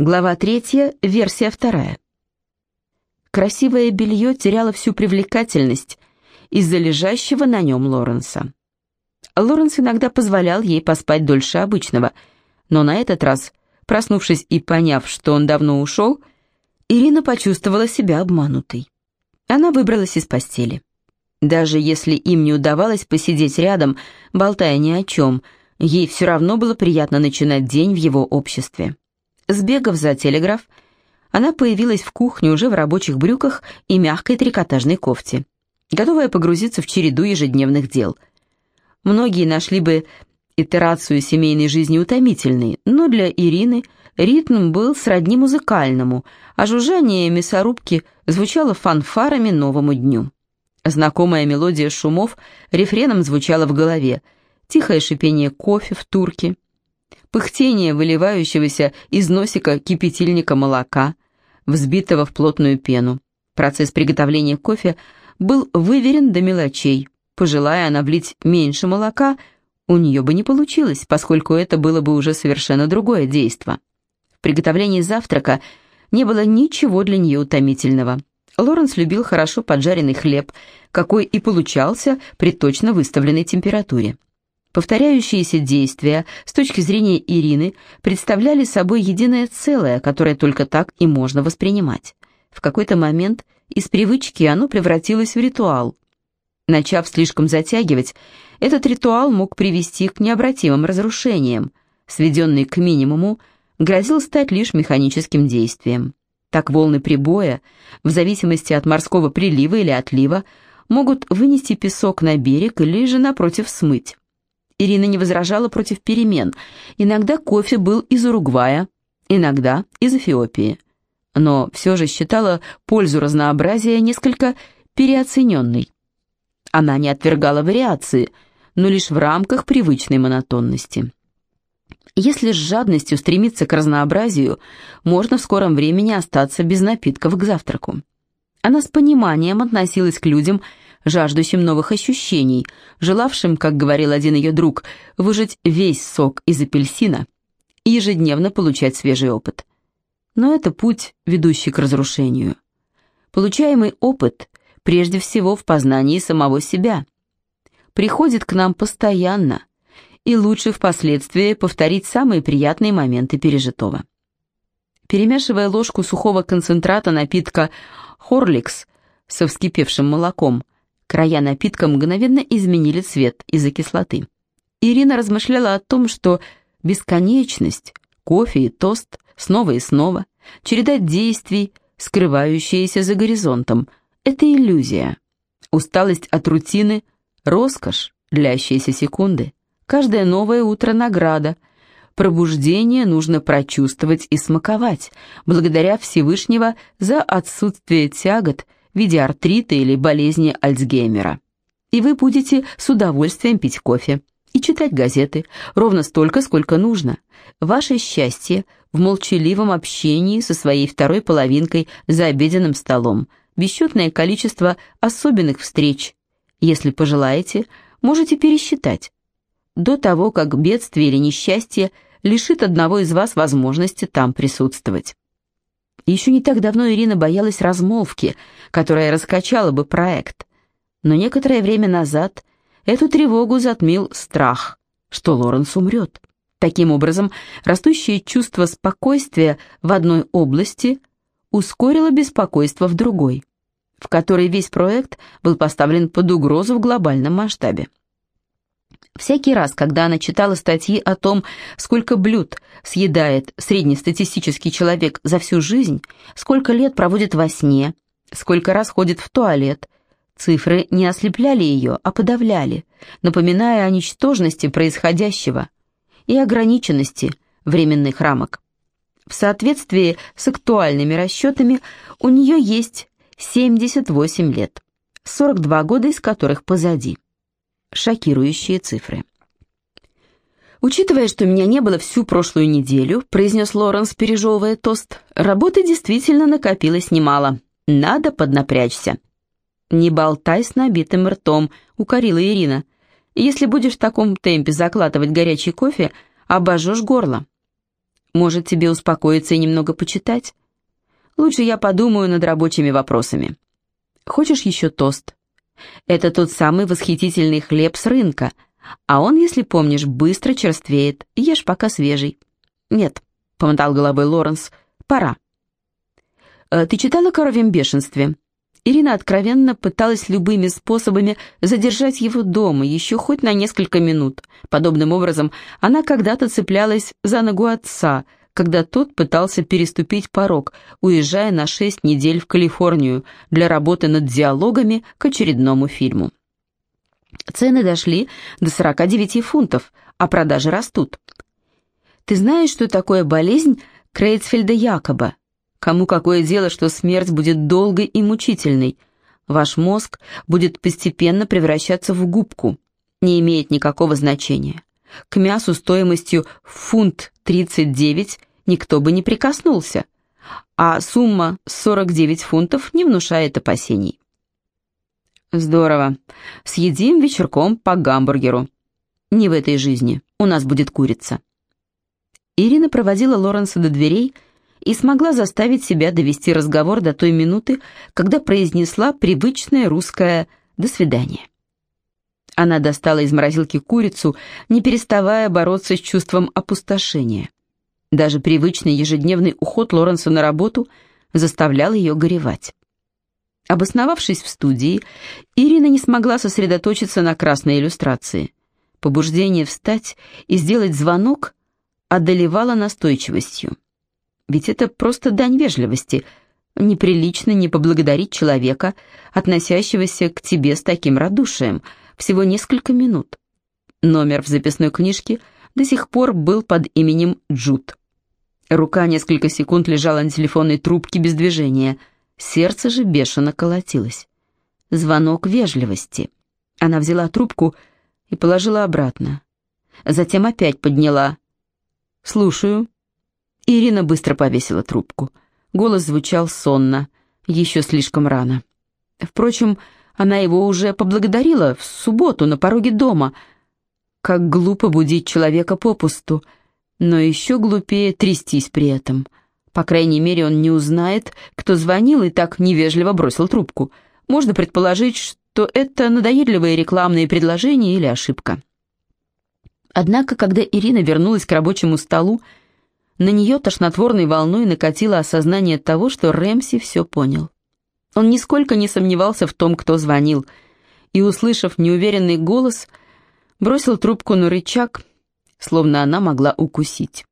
Глава третья, версия вторая. Красивое белье теряло всю привлекательность из-за лежащего на нем Лоренса. Лоренс иногда позволял ей поспать дольше обычного, но на этот раз, проснувшись и поняв, что он давно ушел, Ирина почувствовала себя обманутой. Она выбралась из постели. Даже если им не удавалось посидеть рядом, болтая ни о чем, ей все равно было приятно начинать день в его обществе. Сбегав за телеграф, она появилась в кухне уже в рабочих брюках и мягкой трикотажной кофте, готовая погрузиться в череду ежедневных дел. Многие нашли бы итерацию семейной жизни утомительной, но для Ирины ритм был сродни музыкальному, а жужжание мясорубки звучало фанфарами новому дню. Знакомая мелодия шумов рефреном звучала в голове, тихое шипение кофе в турке, пыхтение выливающегося из носика кипятильника молока, взбитого в плотную пену. Процесс приготовления кофе был выверен до мелочей. Пожелая она влить меньше молока, у нее бы не получилось, поскольку это было бы уже совершенно другое действо. В приготовлении завтрака не было ничего для нее утомительного. Лоренс любил хорошо поджаренный хлеб, какой и получался при точно выставленной температуре. Повторяющиеся действия с точки зрения Ирины представляли собой единое целое, которое только так и можно воспринимать. В какой-то момент из привычки оно превратилось в ритуал. Начав слишком затягивать, этот ритуал мог привести к необратимым разрушениям. Сведенный к минимуму, грозил стать лишь механическим действием. Так волны прибоя, в зависимости от морского прилива или отлива, могут вынести песок на берег или же, напротив, смыть. Ирина не возражала против перемен. Иногда кофе был из Уругвая, иногда из Эфиопии. Но все же считала пользу разнообразия несколько переоцененной. Она не отвергала вариации, но лишь в рамках привычной монотонности. Если с жадностью стремиться к разнообразию, можно в скором времени остаться без напитков к завтраку. Она с пониманием относилась к людям, жаждущим новых ощущений, желавшим, как говорил один ее друг, выжать весь сок из апельсина и ежедневно получать свежий опыт. Но это путь, ведущий к разрушению. Получаемый опыт прежде всего в познании самого себя. Приходит к нам постоянно, и лучше впоследствии повторить самые приятные моменты пережитого. Перемешивая ложку сухого концентрата напитка «Хорликс» со вскипевшим молоком, Края напитка мгновенно изменили цвет из-за кислоты. Ирина размышляла о том, что бесконечность, кофе и тост, снова и снова, череда действий, скрывающиеся за горизонтом, это иллюзия. Усталость от рутины, роскошь, длящиеся секунды. Каждое новое утро награда. Пробуждение нужно прочувствовать и смаковать, благодаря Всевышнего за отсутствие тягот в виде артрита или болезни Альцгеймера. И вы будете с удовольствием пить кофе и читать газеты ровно столько, сколько нужно. Ваше счастье в молчаливом общении со своей второй половинкой за обеденным столом, бесчетное количество особенных встреч. Если пожелаете, можете пересчитать. До того, как бедствие или несчастье лишит одного из вас возможности там присутствовать. Еще не так давно Ирина боялась размолвки, которая раскачала бы проект. Но некоторое время назад эту тревогу затмил страх, что Лоренс умрет. Таким образом, растущее чувство спокойствия в одной области ускорило беспокойство в другой, в которой весь проект был поставлен под угрозу в глобальном масштабе. Всякий раз, когда она читала статьи о том, сколько блюд съедает среднестатистический человек за всю жизнь, сколько лет проводит во сне, сколько раз ходит в туалет, цифры не ослепляли ее, а подавляли, напоминая о ничтожности происходящего и ограниченности временных рамок. В соответствии с актуальными расчетами у нее есть 78 лет, 42 года из которых позади шокирующие цифры. «Учитывая, что меня не было всю прошлую неделю», — произнес Лоренс, пережевывая тост, «работы действительно накопилось немало. Надо поднапрячься». «Не болтай с набитым ртом», — укорила Ирина. «Если будешь в таком темпе закладывать горячий кофе, обожжешь горло». Может, тебе успокоиться и немного почитать? Лучше я подумаю над рабочими вопросами. Хочешь еще тост? Это тот самый восхитительный хлеб с рынка, а он, если помнишь, быстро черствеет. Ешь пока свежий. Нет, помотал головой Лоренс, пора. «Э, ты читала коровьем бешенстве? Ирина откровенно пыталась любыми способами задержать его дома, еще хоть на несколько минут. Подобным образом она когда-то цеплялась за ногу отца, когда тот пытался переступить порог, уезжая на шесть недель в Калифорнию для работы над диалогами к очередному фильму. Цены дошли до 49 фунтов, а продажи растут. Ты знаешь, что такое болезнь Крейцфельда-Якоба? Кому какое дело, что смерть будет долгой и мучительной? Ваш мозг будет постепенно превращаться в губку. Не имеет никакого значения. К мясу стоимостью фунт 39 никто бы не прикоснулся, а сумма 49 фунтов не внушает опасений. Здорово. Съедим вечерком по гамбургеру. Не в этой жизни. У нас будет курица. Ирина проводила Лоренса до дверей и смогла заставить себя довести разговор до той минуты, когда произнесла привычное русское «до свидания». Она достала из морозилки курицу, не переставая бороться с чувством опустошения. Даже привычный ежедневный уход Лоренса на работу заставлял ее горевать. Обосновавшись в студии, Ирина не смогла сосредоточиться на красной иллюстрации. Побуждение встать и сделать звонок одолевало настойчивостью. Ведь это просто дань вежливости. Неприлично не поблагодарить человека, относящегося к тебе с таким радушием, всего несколько минут. Номер в записной книжке до сих пор был под именем Джуд. Рука несколько секунд лежала на телефонной трубке без движения. Сердце же бешено колотилось. Звонок вежливости. Она взяла трубку и положила обратно. Затем опять подняла. «Слушаю». Ирина быстро повесила трубку. Голос звучал сонно, еще слишком рано. Впрочем, она его уже поблагодарила в субботу на пороге дома. Как глупо будить человека попусту, но еще глупее трястись при этом. По крайней мере, он не узнает, кто звонил и так невежливо бросил трубку. Можно предположить, что это надоедливые рекламные предложения или ошибка. Однако, когда Ирина вернулась к рабочему столу, на нее тошнотворной волной накатило осознание того, что Рэмси все понял. Он нисколько не сомневался в том, кто звонил, и, услышав неуверенный голос, бросил трубку на рычаг, словно она могла укусить.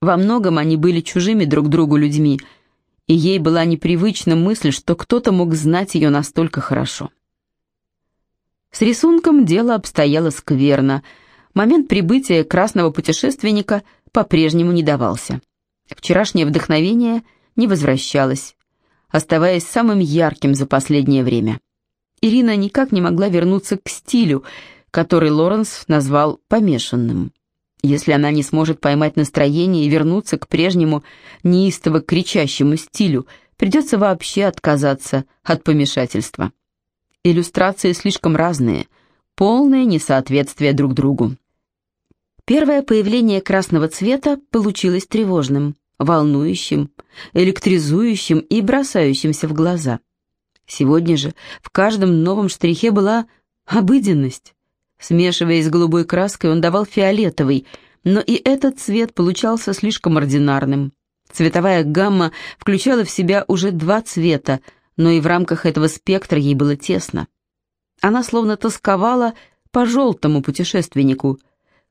Во многом они были чужими друг другу людьми, и ей была непривычна мысль, что кто-то мог знать ее настолько хорошо. С рисунком дело обстояло скверно. Момент прибытия красного путешественника по-прежнему не давался. Вчерашнее вдохновение не возвращалось, оставаясь самым ярким за последнее время. Ирина никак не могла вернуться к стилю, который Лоренс назвал «помешанным». Если она не сможет поймать настроение и вернуться к прежнему неистово кричащему стилю, придется вообще отказаться от помешательства. Иллюстрации слишком разные, полное несоответствие друг другу. Первое появление красного цвета получилось тревожным волнующим, электризующим и бросающимся в глаза. Сегодня же в каждом новом штрихе была обыденность. Смешиваясь с голубой краской, он давал фиолетовый, но и этот цвет получался слишком ординарным. Цветовая гамма включала в себя уже два цвета, но и в рамках этого спектра ей было тесно. Она словно тосковала по желтому путешественнику,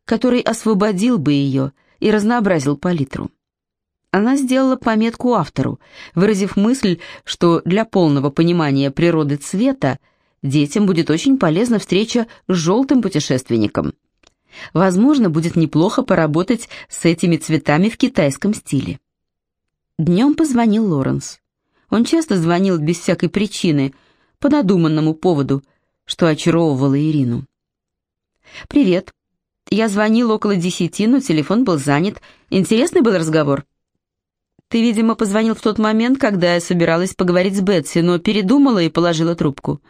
который освободил бы ее и разнообразил палитру. Она сделала пометку автору, выразив мысль, что для полного понимания природы цвета детям будет очень полезна встреча с желтым путешественником. Возможно, будет неплохо поработать с этими цветами в китайском стиле. Днем позвонил Лоренс. Он часто звонил без всякой причины, по надуманному поводу, что очаровывало Ирину. «Привет. Я звонил около десяти, но телефон был занят. Интересный был разговор?» Ты, видимо, позвонил в тот момент, когда я собиралась поговорить с Бетси, но передумала и положила трубку.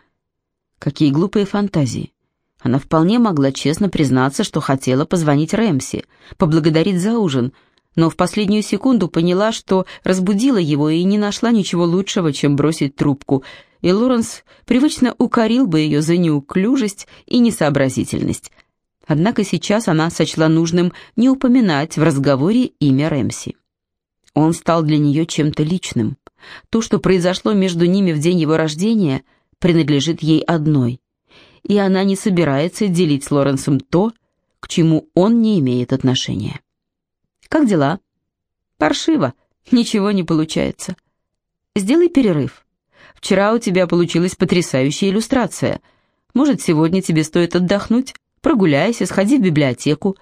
Какие глупые фантазии. Она вполне могла честно признаться, что хотела позвонить Рэмси, поблагодарить за ужин, но в последнюю секунду поняла, что разбудила его и не нашла ничего лучшего, чем бросить трубку, и Лоренс привычно укорил бы ее за неуклюжесть и несообразительность. Однако сейчас она сочла нужным не упоминать в разговоре имя Рэмси. Он стал для нее чем-то личным. То, что произошло между ними в день его рождения, принадлежит ей одной. И она не собирается делить с Лоренсом то, к чему он не имеет отношения. «Как дела?» «Паршиво. Ничего не получается. Сделай перерыв. Вчера у тебя получилась потрясающая иллюстрация. Может, сегодня тебе стоит отдохнуть? Прогуляйся, сходи в библиотеку.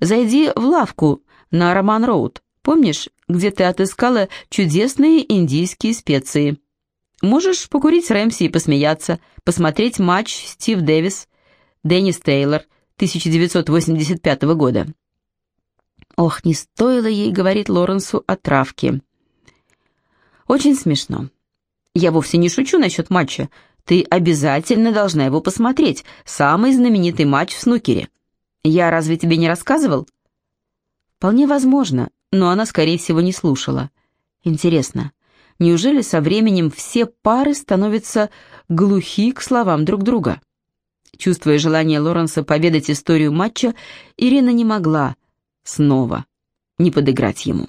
Зайди в лавку на Роман-Роуд. Помнишь, где ты отыскала чудесные индийские специи? Можешь покурить Рэмси и посмеяться, посмотреть матч Стив Дэвис, Деннис Тейлор 1985 года. Ох, не стоило ей говорить Лоренсу о травке. Очень смешно. Я вовсе не шучу насчет матча. Ты обязательно должна его посмотреть. Самый знаменитый матч в снукере. Я разве тебе не рассказывал? Вполне возможно, но она, скорее всего, не слушала. Интересно, неужели со временем все пары становятся глухи к словам друг друга? Чувствуя желание Лоренса поведать историю матча, Ирина не могла снова не подыграть ему.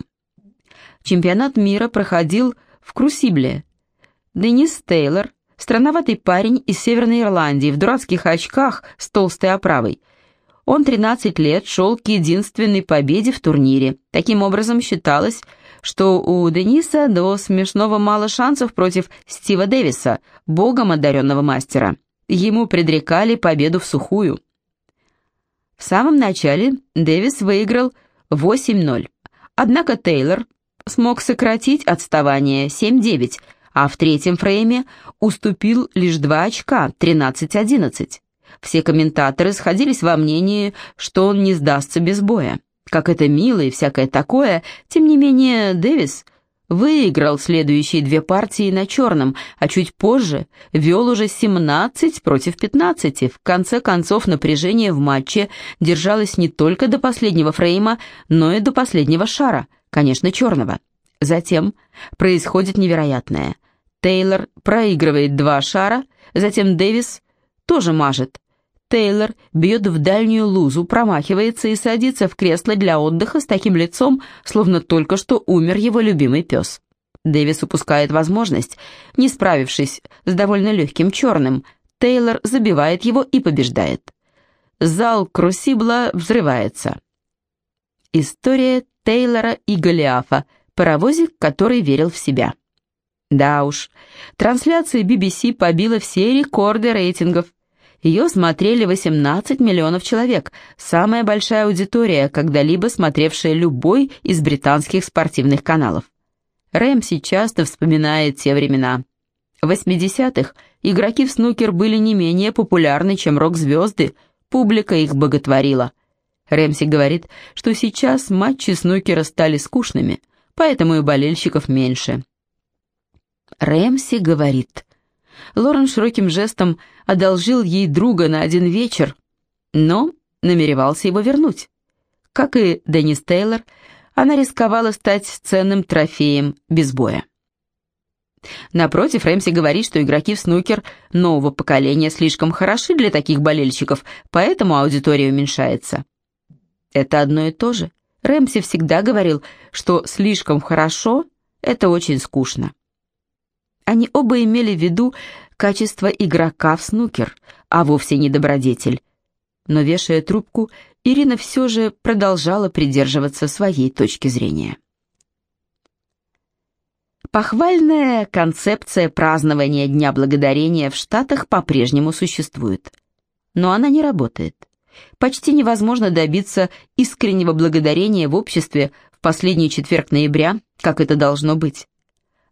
Чемпионат мира проходил в Крусибле. Денис Тейлор, странноватый парень из Северной Ирландии, в дурацких очках с толстой оправой – он 13 лет шел к единственной победе в турнире. Таким образом, считалось, что у Дениса до смешного мало шансов против Стива Дэвиса, богом одаренного мастера. Ему предрекали победу в сухую. В самом начале Дэвис выиграл 8-0, однако Тейлор смог сократить отставание 7-9, а в третьем фрейме уступил лишь 2 очка 13-11. Все комментаторы сходились во мнении, что он не сдастся без боя. Как это мило и всякое такое, тем не менее Дэвис выиграл следующие две партии на черном, а чуть позже вел уже 17 против 15. В конце концов напряжение в матче держалось не только до последнего фрейма, но и до последнего шара, конечно, черного. Затем происходит невероятное. Тейлор проигрывает два шара, затем Дэвис тоже мажет. Тейлор бьет в дальнюю лузу, промахивается и садится в кресло для отдыха с таким лицом, словно только что умер его любимый пес. Дэвис упускает возможность, не справившись с довольно легким черным, Тейлор забивает его и побеждает. Зал Крусибла взрывается. История Тейлора и Голиафа, паровозик, который верил в себя. Да уж, трансляция BBC побила все рекорды рейтингов. Ее смотрели 18 миллионов человек, самая большая аудитория, когда-либо смотревшая любой из британских спортивных каналов. Рэмси часто вспоминает те времена. В 80-х игроки в снукер были не менее популярны, чем рок-звезды, публика их боготворила. Рэмси говорит, что сейчас матчи снукера стали скучными, поэтому и болельщиков меньше. Рэмси говорит, Лорен широким жестом одолжил ей друга на один вечер, но намеревался его вернуть. Как и Деннис Тейлор, она рисковала стать ценным трофеем без боя. Напротив, Рэмси говорит, что игроки в снукер нового поколения слишком хороши для таких болельщиков, поэтому аудитория уменьшается. Это одно и то же. Рэмси всегда говорил, что слишком хорошо – это очень скучно. Они оба имели в виду качество игрока в снукер, а вовсе не добродетель. Но, вешая трубку, Ирина все же продолжала придерживаться своей точки зрения. Похвальная концепция празднования Дня Благодарения в Штатах по-прежнему существует. Но она не работает. Почти невозможно добиться искреннего благодарения в обществе в последний четверг ноября, как это должно быть.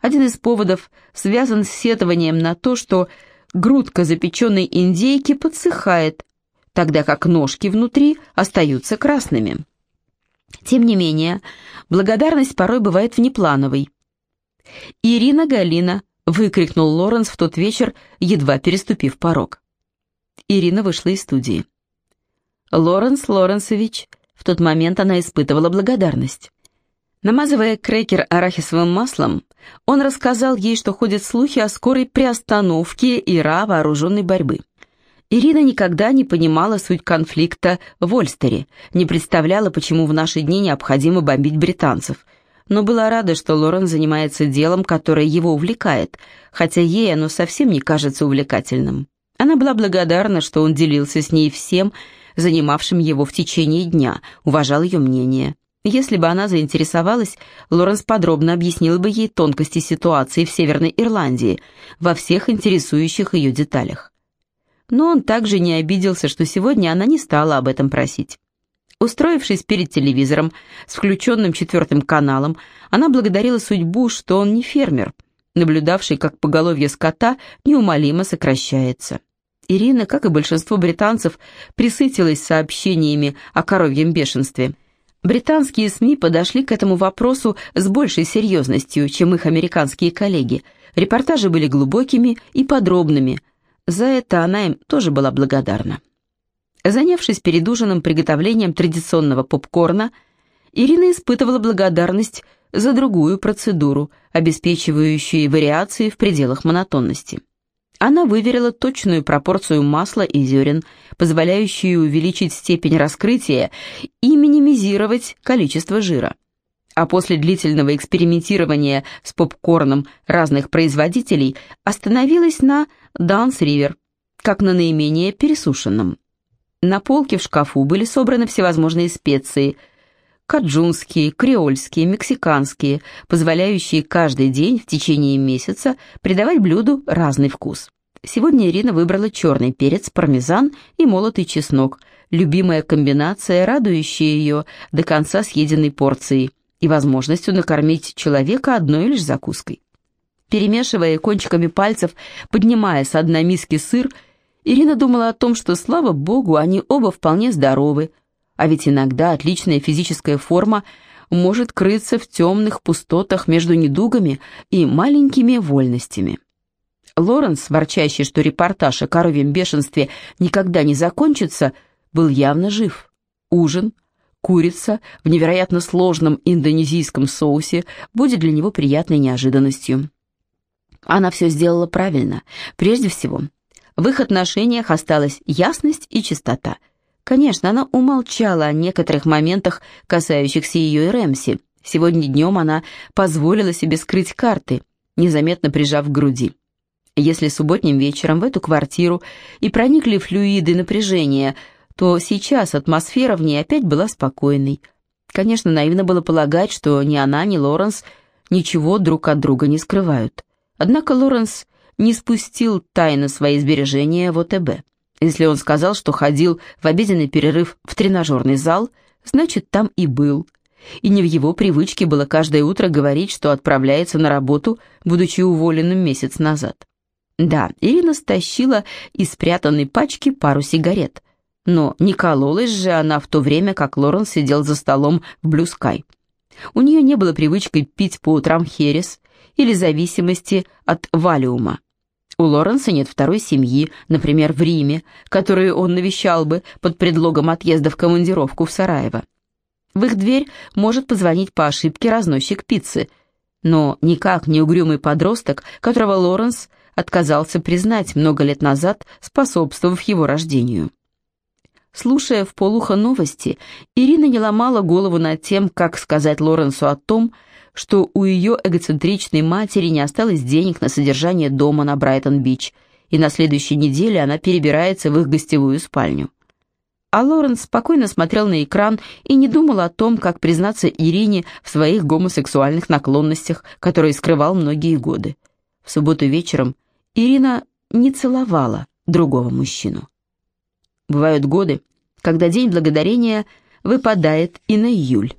Один из поводов связан с сетованием на то, что грудка запеченной индейки подсыхает, тогда как ножки внутри остаются красными. Тем не менее, благодарность порой бывает внеплановой. «Ирина Галина!» — выкрикнул Лоренс в тот вечер, едва переступив порог. Ирина вышла из студии. «Лоренс Лоренсович!» В тот момент она испытывала благодарность. Намазывая крекер арахисовым маслом, он рассказал ей, что ходят слухи о скорой приостановке Ира вооруженной борьбы. Ирина никогда не понимала суть конфликта в Ольстере, не представляла, почему в наши дни необходимо бомбить британцев, но была рада, что Лорен занимается делом, которое его увлекает, хотя ей оно совсем не кажется увлекательным. Она была благодарна, что он делился с ней всем, занимавшим его в течение дня, уважал ее мнение. Если бы она заинтересовалась, Лоренс подробно объяснил бы ей тонкости ситуации в Северной Ирландии во всех интересующих ее деталях но он также не обиделся, что сегодня она не стала об этом просить. Устроившись перед телевизором с включенным четвертым каналом, она благодарила судьбу, что он не фермер, наблюдавший, как поголовье скота неумолимо сокращается. Ирина, как и большинство британцев, присытилась сообщениями о коровьем бешенстве. Британские СМИ подошли к этому вопросу с большей серьезностью, чем их американские коллеги. Репортажи были глубокими и подробными – за это она им тоже была благодарна. Занявшись перед ужином приготовлением традиционного попкорна, Ирина испытывала благодарность за другую процедуру, обеспечивающую вариации в пределах монотонности. Она выверила точную пропорцию масла и зерен, позволяющую увеличить степень раскрытия и минимизировать количество жира. А после длительного экспериментирования с попкорном разных производителей остановилась на Данс-Ривер, как на наименее пересушенном. На полке в шкафу были собраны всевозможные специи – каджунские, креольские, мексиканские, позволяющие каждый день в течение месяца придавать блюду разный вкус. Сегодня Ирина выбрала черный перец, пармезан и молотый чеснок, любимая комбинация, радующая ее до конца съеденной порции и возможностью накормить человека одной лишь закуской. Перемешивая кончиками пальцев, поднимая с дна миски сыр, Ирина думала о том, что, слава богу, они оба вполне здоровы, а ведь иногда отличная физическая форма может крыться в темных пустотах между недугами и маленькими вольностями. Лоренс, ворчащий, что репортаж о коровьем бешенстве никогда не закончится, был явно жив. Ужин, курица в невероятно сложном индонезийском соусе будет для него приятной неожиданностью. Она все сделала правильно. Прежде всего, в их отношениях осталась ясность и чистота. Конечно, она умолчала о некоторых моментах, касающихся ее и Рэмси. Сегодня днем она позволила себе скрыть карты, незаметно прижав к груди. Если субботним вечером в эту квартиру и проникли флюиды напряжения, то сейчас атмосфера в ней опять была спокойной. Конечно, наивно было полагать, что ни она, ни Лоренс ничего друг от друга не скрывают. Однако Лоренс не спустил тайно свои сбережения в ОТБ. Если он сказал, что ходил в обеденный перерыв в тренажерный зал, значит, там и был. И не в его привычке было каждое утро говорить, что отправляется на работу, будучи уволенным месяц назад. Да, Ирина стащила из спрятанной пачки пару сигарет. Но не кололась же она в то время, как Лоренс сидел за столом в Блю Скай. У нее не было привычки пить по утрам херес, или зависимости от валиума. У Лоренса нет второй семьи, например, в Риме, которую он навещал бы под предлогом отъезда в командировку в Сараево. В их дверь может позвонить по ошибке разносчик пиццы, но никак не угрюмый подросток, которого Лоренс отказался признать много лет назад, способствовав его рождению. Слушая в полухо новости, Ирина не ломала голову над тем, как сказать Лоренсу о том, что у ее эгоцентричной матери не осталось денег на содержание дома на Брайтон-Бич, и на следующей неделе она перебирается в их гостевую спальню. А Лоренс спокойно смотрел на экран и не думал о том, как признаться Ирине в своих гомосексуальных наклонностях, которые скрывал многие годы. В субботу вечером Ирина не целовала другого мужчину. Бывают годы, когда День Благодарения выпадает и на июль.